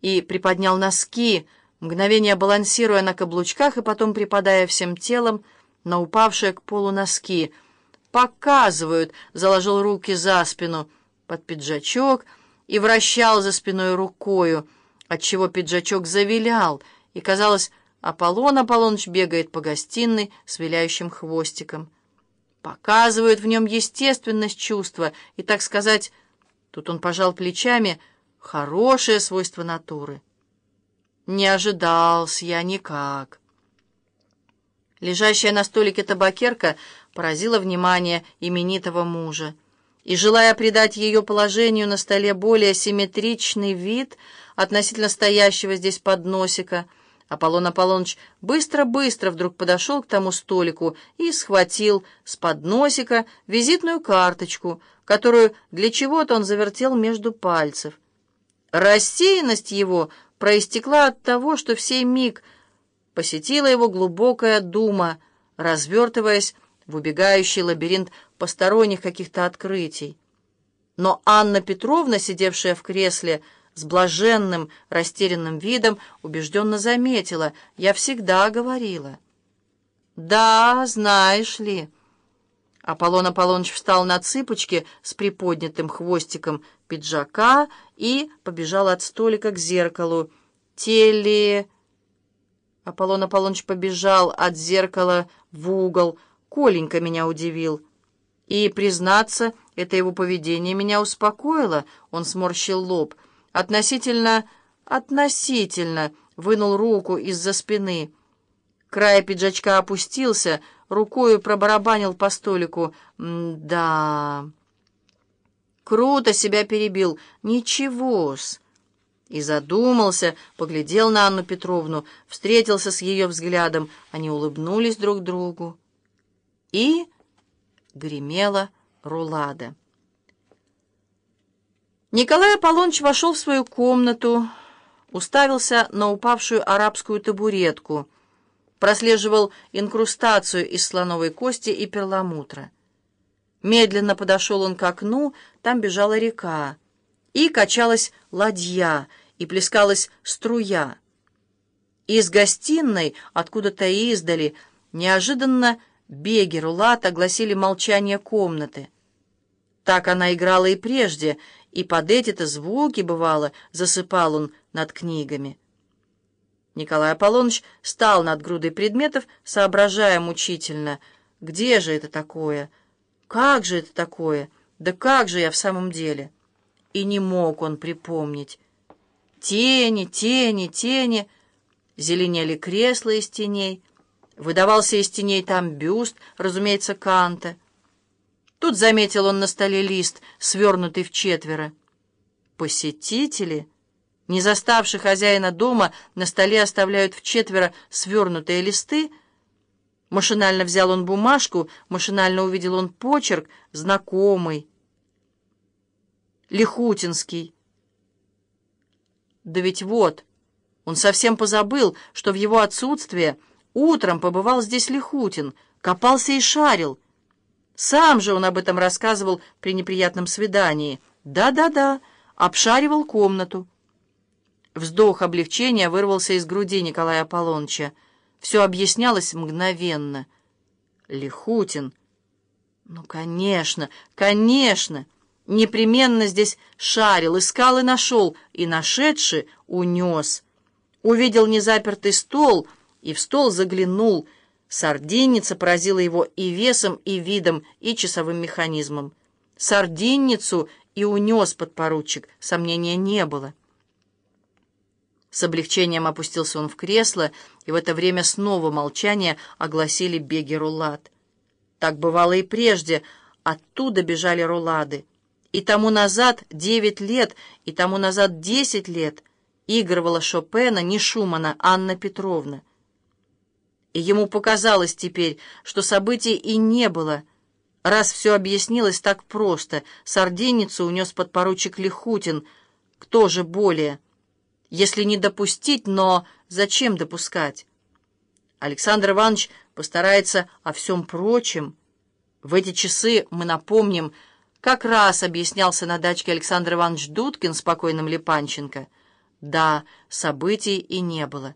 и приподнял носки, мгновение балансируя на каблучках и потом припадая всем телом на упавшие к полу носки. «Показывают!» — заложил руки за спину под пиджачок и вращал за спиной рукою, отчего пиджачок завилял, и, казалось, Аполлон Аполлоныч бегает по гостиной с виляющим хвостиком. Показывают в нем естественность чувства и, так сказать, тут он пожал плечами, хорошее свойство натуры. Не ожидался я никак. Лежащая на столике табакерка поразила внимание именитого мужа. И, желая придать ее положению на столе более симметричный вид относительно стоящего здесь подносика, Аполлон Аполлоныч быстро-быстро вдруг подошел к тому столику и схватил с подносика визитную карточку, которую для чего-то он завертел между пальцев. Рассеянность его проистекла от того, что в сей миг посетила его глубокая дума, развертываясь в убегающий лабиринт посторонних каких-то открытий. Но Анна Петровна, сидевшая в кресле, с блаженным, растерянным видом, убежденно заметила, «Я всегда говорила». «Да, знаешь ли...» Аполлон Аполлоныч встал на цыпочки с приподнятым хвостиком пиджака и побежал от столика к зеркалу. «Теле...» Аполлон Аполлоныч побежал от зеркала в угол. Коленька меня удивил. И, признаться, это его поведение меня успокоило. Он сморщил лоб. Относительно... относительно... Вынул руку из-за спины. Край пиджачка опустился, рукою пробарабанил по столику. «Да...» Круто себя перебил. «Ничего-с...» И задумался, поглядел на Анну Петровну, встретился с ее взглядом. Они улыбнулись друг другу. И гремела рулада. Николай Аполлоныч вошел в свою комнату, уставился на упавшую арабскую табуретку, прослеживал инкрустацию из слоновой кости и перламутра. Медленно подошел он к окну, там бежала река, и качалась ладья, и плескалась струя. Из гостиной, откуда-то издали, неожиданно беги Рулат огласили молчание комнаты. Так она играла и прежде, и под эти-то звуки, бывало, засыпал он над книгами. Николай Аполлоныч стал над грудой предметов, соображая мучительно, где же это такое, как же это такое, да как же я в самом деле? И не мог он припомнить. Тени, тени, тени, зеленели кресла из теней, выдавался из теней там бюст, разумеется, Канта. Тут заметил он на столе лист, свернутый в четверо. Посетители, не заставшие хозяина дома, на столе оставляют в четверо свернутые листы. Машинально взял он бумажку, машинально увидел он почерк, знакомый, Лихутинский. Да ведь вот, он совсем позабыл, что в его отсутствие утром побывал здесь Лихутин, копался и шарил. Сам же он об этом рассказывал при неприятном свидании. Да-да-да, обшаривал комнату. Вздох облегчения вырвался из груди Николая Аполлоныча. Все объяснялось мгновенно. Лихутин. Ну, конечно, конечно. Непременно здесь шарил, искал и нашел, и нашедший унес. Увидел незапертый стол и в стол заглянул. Сардинница поразила его и весом, и видом, и часовым механизмом. Сардинницу и унес подпоручик, сомнения не было. С облегчением опустился он в кресло, и в это время снова молчание огласили беги рулад. Так бывало и прежде, оттуда бежали рулады. И тому назад девять лет, и тому назад десять лет игрывала Шопена не Шумана, Анна Петровна. И ему показалось теперь, что событий и не было, раз все объяснилось так просто. Сардинницу унес подпоручик Лихутин. Кто же более? Если не допустить, но зачем допускать? Александр Иванович постарается о всем прочем. В эти часы мы напомним, как раз объяснялся на дачке Александр Иванович Дудкин спокойным Липанченко. Да, событий и не было.